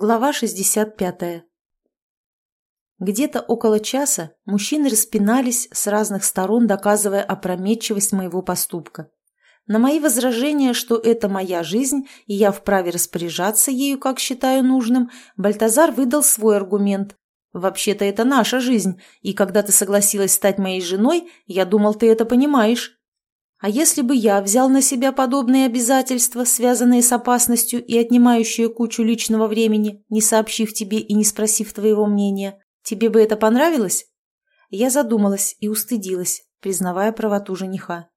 Глава 65. Где-то около часа мужчины распинались с разных сторон, доказывая опрометчивость моего поступка. На мои возражения, что это моя жизнь, и я вправе распоряжаться ею, как считаю нужным, Бальтазар выдал свой аргумент. «Вообще-то это наша жизнь, и когда ты согласилась стать моей женой, я думал, ты это понимаешь». А если бы я взял на себя подобные обязательства, связанные с опасностью и отнимающие кучу личного времени, не сообщив тебе и не спросив твоего мнения, тебе бы это понравилось? Я задумалась и устыдилась, признавая правоту жениха.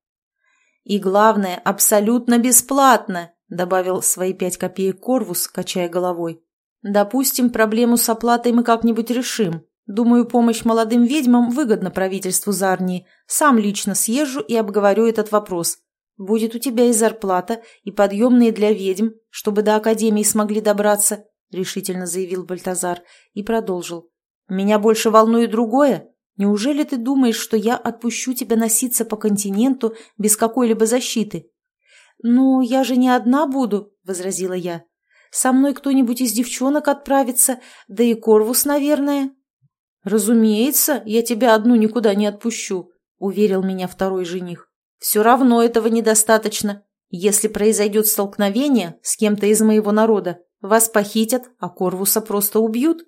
«И главное, абсолютно бесплатно!» — добавил свои пять копеек Корвус, качая головой. «Допустим, проблему с оплатой мы как-нибудь решим, Думаю, помощь молодым ведьмам выгодна правительству Зарнии. Сам лично съезжу и обговорю этот вопрос. Будет у тебя и зарплата, и подъемные для ведьм, чтобы до Академии смогли добраться», — решительно заявил Бальтазар и продолжил. «Меня больше волнует другое. Неужели ты думаешь, что я отпущу тебя носиться по континенту без какой-либо защиты?» «Ну, я же не одна буду», — возразила я. «Со мной кто-нибудь из девчонок отправится, да и Корвус, наверное». «Разумеется, я тебя одну никуда не отпущу», — уверил меня второй жених. «Все равно этого недостаточно. Если произойдет столкновение с кем-то из моего народа, вас похитят, а Корвуса просто убьют».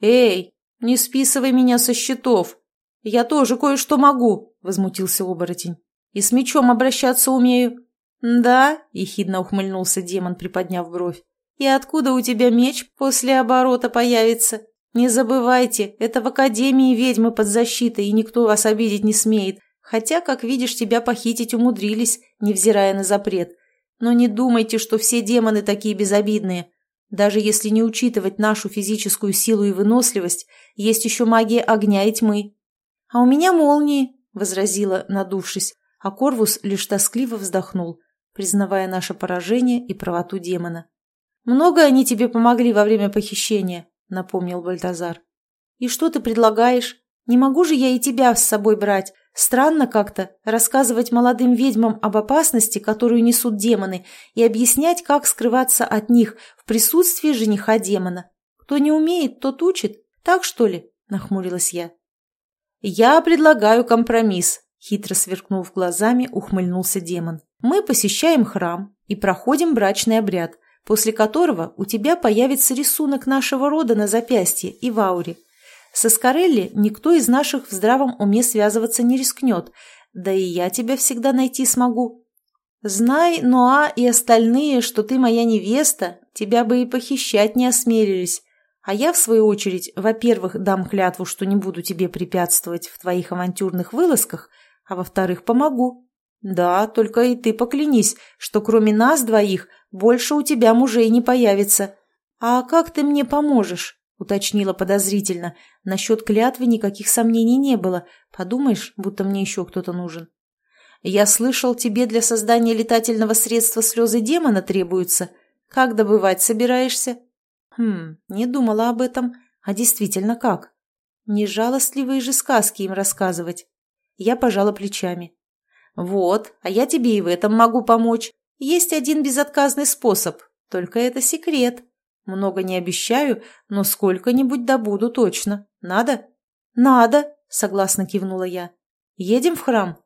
«Эй, не списывай меня со счетов. Я тоже кое-что могу», — возмутился оборотень. «И с мечом обращаться умею». «Да?» — ехидно ухмыльнулся демон, приподняв бровь. «И откуда у тебя меч после оборота появится?» Не забывайте, это в Академии ведьмы под защитой, и никто вас обидеть не смеет. Хотя, как видишь, тебя похитить умудрились, невзирая на запрет. Но не думайте, что все демоны такие безобидные. Даже если не учитывать нашу физическую силу и выносливость, есть еще магия огня и тьмы. «А у меня молнии», — возразила, надувшись, а Корвус лишь тоскливо вздохнул, признавая наше поражение и правоту демона. «Много они тебе помогли во время похищения?» — напомнил Бальтазар. «И что ты предлагаешь? Не могу же я и тебя с собой брать. Странно как-то рассказывать молодым ведьмам об опасности, которую несут демоны, и объяснять, как скрываться от них в присутствии жениха демона. Кто не умеет, тот учит. Так, что ли?» — нахмурилась я. «Я предлагаю компромисс», — хитро сверкнув глазами, ухмыльнулся демон. «Мы посещаем храм и проходим брачный обряд после которого у тебя появится рисунок нашего рода на запястье и в ауре. Со Скорелли никто из наших в здравом уме связываться не рискнет, да и я тебя всегда найти смогу. Знай, Ноа и остальные, что ты моя невеста, тебя бы и похищать не осмелились. А я, в свою очередь, во-первых, дам клятву, что не буду тебе препятствовать в твоих авантюрных вылазках, а во-вторых, помогу. Да, только и ты поклянись, что кроме нас двоих больше у тебя мужей не появится. А как ты мне поможешь?» — уточнила подозрительно. Насчет клятвы никаких сомнений не было. Подумаешь, будто мне еще кто-то нужен. «Я слышал, тебе для создания летательного средства слезы демона требуются. Как добывать собираешься?» «Хм, не думала об этом. А действительно как? Не жалостливые же сказки им рассказывать». Я пожала плечами. «Вот, а я тебе и в этом могу помочь. Есть один безотказный способ, только это секрет. Много не обещаю, но сколько-нибудь добуду точно. Надо? Надо, согласно кивнула я. Едем в храм?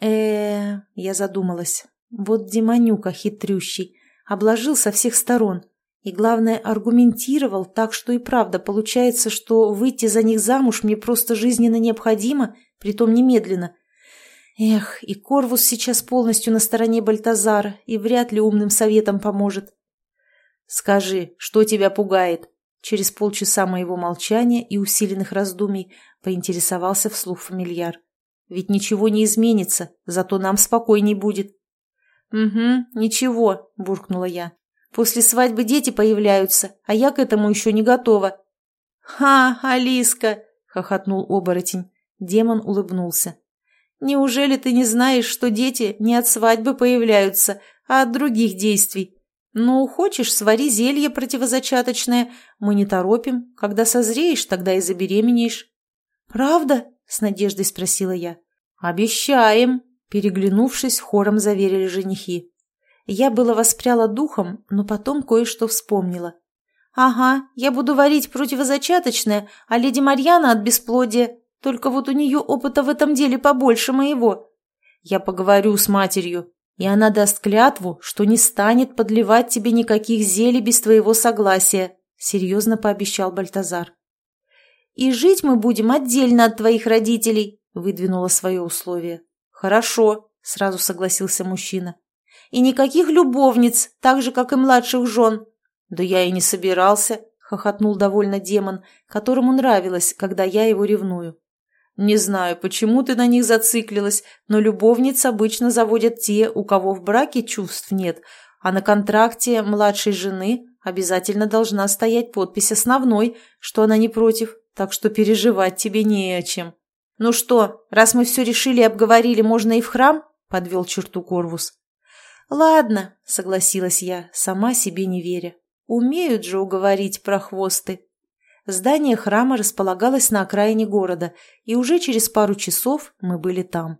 э я задумалась. Вот демонюка хитрющий. Обложил со всех сторон. И, главное, аргументировал так, что и правда получается, что выйти за них замуж мне просто жизненно необходимо, притом немедленно – Эх, и Корвус сейчас полностью на стороне Бальтазара и вряд ли умным советом поможет. «Скажи, что тебя пугает?» Через полчаса моего молчания и усиленных раздумий поинтересовался вслух фамильяр. «Ведь ничего не изменится, зато нам спокойней будет». «Угу, ничего», — буркнула я. «После свадьбы дети появляются, а я к этому еще не готова». «Ха, Алиска!» — хохотнул оборотень. Демон улыбнулся. Неужели ты не знаешь, что дети не от свадьбы появляются, а от других действий? Ну, хочешь, свари зелье противозачаточное. Мы не торопим. Когда созреешь, тогда и забеременеешь. Правда? С надеждой спросила я. Обещаем. Переглянувшись, хором заверили женихи. Я было воспряла духом, но потом кое-что вспомнила. «Ага, я буду варить противозачаточное, а леди Марьяна от бесплодия. Только вот у нее опыта в этом деле побольше моего». «Я поговорю с матерью, и она даст клятву, что не станет подливать тебе никаких зелий без твоего согласия», — серьезно пообещал Бальтазар. «И жить мы будем отдельно от твоих родителей», — выдвинула свое условие. «Хорошо», — сразу согласился мужчина. «И никаких любовниц, так же, как и младших жен». «Да я и не собирался», — хохотнул довольно демон, которому нравилось, когда я его ревную. «Не знаю, почему ты на них зациклилась, но любовниц обычно заводят те, у кого в браке чувств нет, а на контракте младшей жены обязательно должна стоять подпись основной, что она не против, так что переживать тебе не о чем». «Ну что, раз мы все решили и обговорили, можно и в храм?» — подвел черту Корвус. «Ладно», — согласилась я, сама себе не веря. «Умеют же уговорить прохвосты». Здание храма располагалось на окраине города, и уже через пару часов мы были там.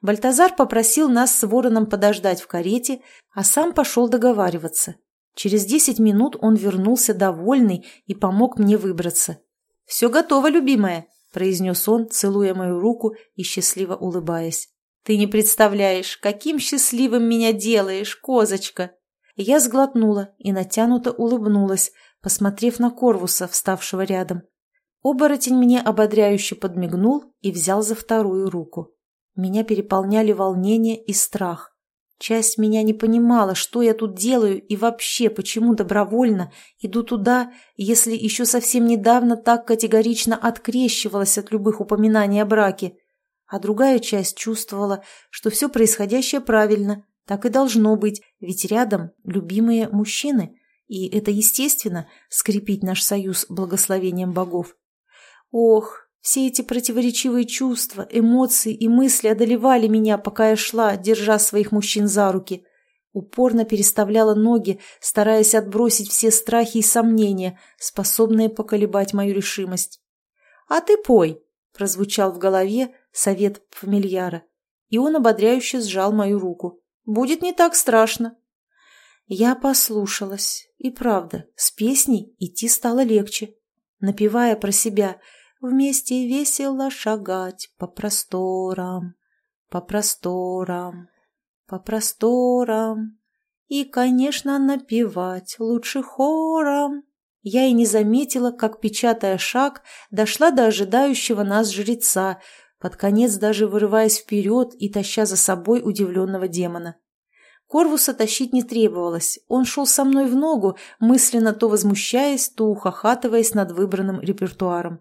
Бальтазар попросил нас с вороном подождать в карете, а сам пошел договариваться. Через десять минут он вернулся довольный и помог мне выбраться. «Все готово, любимая», – произнес он, целуя мою руку и счастливо улыбаясь. «Ты не представляешь, каким счастливым меня делаешь, козочка!» Я сглотнула и натянуто улыбнулась, посмотрев на Корвуса, вставшего рядом. Оборотень мне ободряюще подмигнул и взял за вторую руку. Меня переполняли волнение и страх. Часть меня не понимала, что я тут делаю и вообще почему добровольно иду туда, если еще совсем недавно так категорично открещивалась от любых упоминаний о браке. А другая часть чувствовала, что все происходящее правильно, так и должно быть, ведь рядом любимые мужчины – и это естественно – скрепить наш союз благословением богов. Ох, все эти противоречивые чувства, эмоции и мысли одолевали меня, пока я шла, держа своих мужчин за руки. Упорно переставляла ноги, стараясь отбросить все страхи и сомнения, способные поколебать мою решимость. «А ты пой!» – прозвучал в голове совет фамильяра, и он ободряюще сжал мою руку. «Будет не так страшно!» Я послушалась, и правда, с песней идти стало легче. Напевая про себя «Вместе весело шагать по просторам, по просторам, по просторам» и, конечно, напевать лучше хором. Я и не заметила, как, печатая шаг, дошла до ожидающего нас жреца, под конец даже вырываясь вперед и таща за собой удивленного демона. Корвуса тащить не требовалось, он шел со мной в ногу, мысленно то возмущаясь, то ухахатываясь над выбранным репертуаром.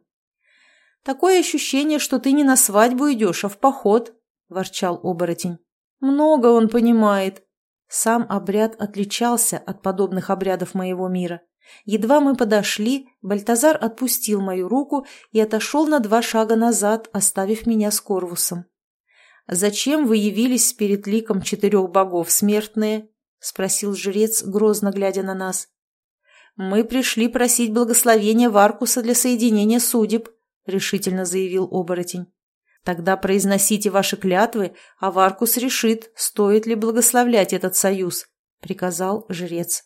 «Такое ощущение, что ты не на свадьбу идешь, а в поход», – ворчал оборотень. «Много он понимает». Сам обряд отличался от подобных обрядов моего мира. Едва мы подошли, Бальтазар отпустил мою руку и отошел на два шага назад, оставив меня с Корвусом. «Зачем вы явились перед ликом четырех богов, смертные?» — спросил жрец, грозно глядя на нас. «Мы пришли просить благословения Варкуса для соединения судеб», — решительно заявил оборотень. «Тогда произносите ваши клятвы, а Варкус решит, стоит ли благословлять этот союз», — приказал жрец.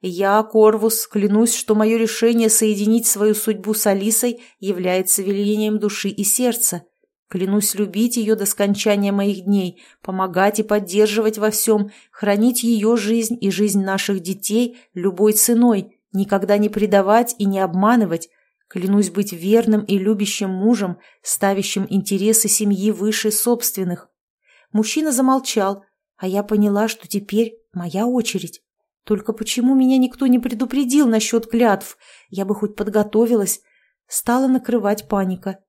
«Я, Корвус, клянусь, что мое решение соединить свою судьбу с Алисой является велением души и сердца, Клянусь любить ее до скончания моих дней, помогать и поддерживать во всем, хранить ее жизнь и жизнь наших детей любой ценой, никогда не предавать и не обманывать. Клянусь быть верным и любящим мужем, ставящим интересы семьи выше собственных. Мужчина замолчал, а я поняла, что теперь моя очередь. Только почему меня никто не предупредил насчет клятв? Я бы хоть подготовилась. Стала накрывать паника.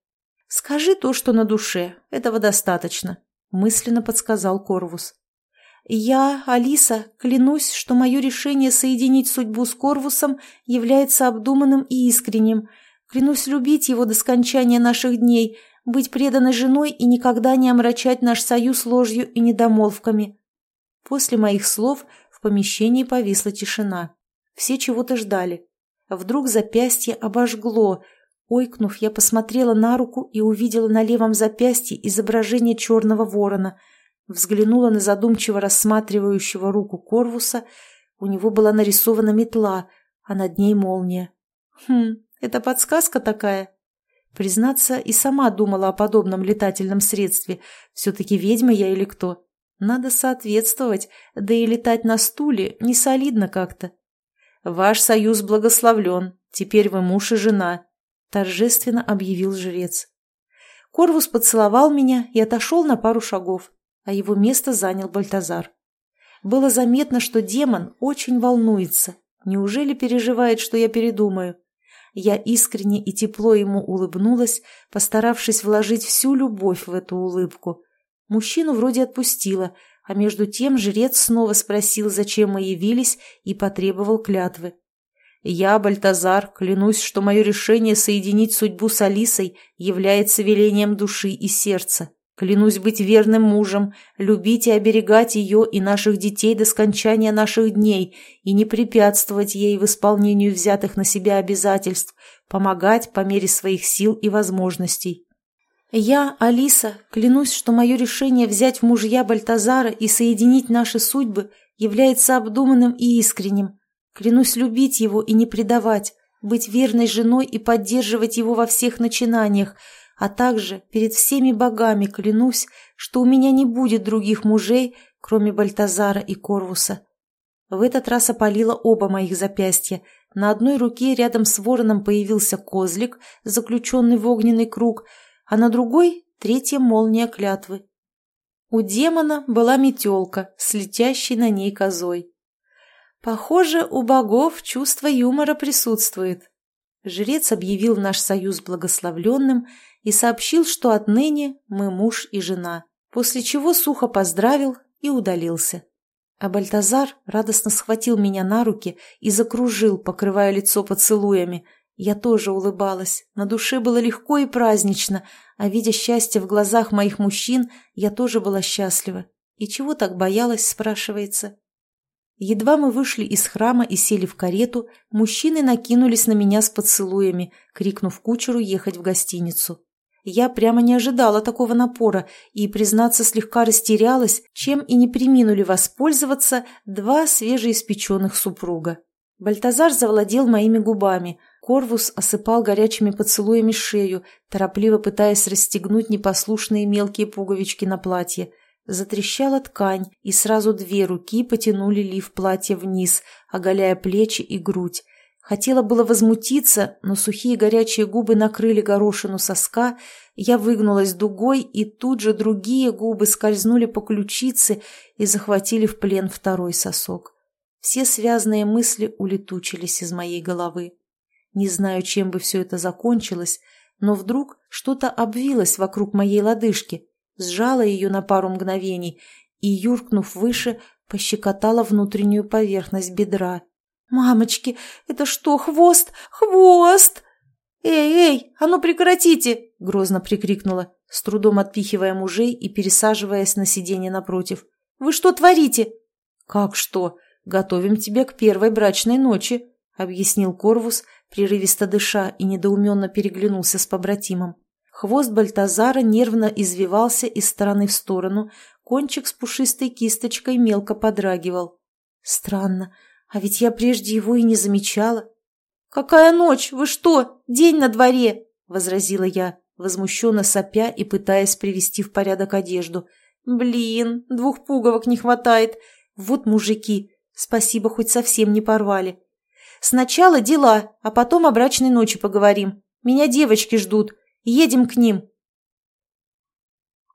«Скажи то, что на душе. Этого достаточно», — мысленно подсказал Корвус. «Я, Алиса, клянусь, что мое решение соединить судьбу с Корвусом является обдуманным и искренним. Клянусь любить его до скончания наших дней, быть преданной женой и никогда не омрачать наш союз ложью и недомолвками». После моих слов в помещении повисла тишина. Все чего-то ждали. Вдруг запястье обожгло, Ойкнув, я посмотрела на руку и увидела на левом запястье изображение черного ворона. Взглянула на задумчиво рассматривающего руку Корвуса. У него была нарисована метла, а над ней молния. Хм, это подсказка такая. Признаться, и сама думала о подобном летательном средстве. Все-таки ведьма я или кто? Надо соответствовать, да и летать на стуле не солидно как-то. «Ваш союз благословлен, теперь вы муж и жена», — торжественно объявил жрец. Корвус поцеловал меня и отошел на пару шагов, а его место занял Бальтазар. Было заметно, что демон очень волнуется. Неужели переживает, что я передумаю? Я искренне и тепло ему улыбнулась, постаравшись вложить всю любовь в эту улыбку. Мужчину вроде отпустила, а между тем жрец снова спросил, зачем мы явились, и потребовал клятвы. «Я, Бальтазар, клянусь, что мое решение соединить судьбу с Алисой является велением души и сердца. Клянусь быть верным мужем, любить и оберегать ее и наших детей до скончания наших дней и не препятствовать ей в исполнении взятых на себя обязательств, помогать по мере своих сил и возможностей. Я, Алиса, клянусь, что мое решение взять в мужья Бальтазара и соединить наши судьбы является обдуманным и искренним. Клянусь любить его и не предавать, быть верной женой и поддерживать его во всех начинаниях, а также перед всеми богами клянусь, что у меня не будет других мужей, кроме Бальтазара и Корвуса. В этот раз опалило оба моих запястья. На одной руке рядом с вороном появился козлик, заключенный в огненный круг – а на другой — третья молния клятвы. У демона была метелка с на ней козой. Похоже, у богов чувство юмора присутствует. Жрец объявил наш союз благословленным и сообщил, что отныне мы муж и жена, после чего сухо поздравил и удалился. А Бальтазар радостно схватил меня на руки и закружил, покрывая лицо поцелуями, я тоже улыбалась, на душе было легко и празднично, а видя счастье в глазах моих мужчин, я тоже была счастлива. И чего так боялась, спрашивается. Едва мы вышли из храма и сели в карету, мужчины накинулись на меня с поцелуями, крикнув кучеру ехать в гостиницу. Я прямо не ожидала такого напора и, признаться, слегка растерялась, чем и не приминули воспользоваться два свежеиспеченных супруга. Бальтазар завладел моими губами – Корвус осыпал горячими поцелуями шею, торопливо пытаясь расстегнуть непослушные мелкие пуговички на платье. Затрещала ткань, и сразу две руки потянули лиф платья вниз, оголяя плечи и грудь. Хотела было возмутиться, но сухие горячие губы накрыли горошину соска, я выгнулась дугой, и тут же другие губы скользнули по ключице и захватили в плен второй сосок. Все связанные мысли улетучились из моей головы. Не знаю, чем бы все это закончилось, но вдруг что-то обвилось вокруг моей лодыжки, сжало ее на пару мгновений и, юркнув выше, пощекотала внутреннюю поверхность бедра. «Мамочки, это что, хвост? Хвост!» «Эй, эй, а ну прекратите!» — грозно прикрикнула, с трудом отпихивая мужей и пересаживаясь на сиденье напротив. «Вы что творите?» «Как что? Готовим тебя к первой брачной ночи», — объяснил Корвус, прерывисто дыша и недоуменно переглянулся с побратимом. Хвост Бальтазара нервно извивался из стороны в сторону, кончик с пушистой кисточкой мелко подрагивал. Странно, а ведь я прежде его и не замечала. «Какая ночь? Вы что? День на дворе!» — возразила я, возмущенно сопя и пытаясь привести в порядок одежду. «Блин, двух пуговок не хватает. Вот мужики, спасибо, хоть совсем не порвали. Сначала дела, а потом о брачной ночи поговорим. Меня девочки ждут. Едем к ним.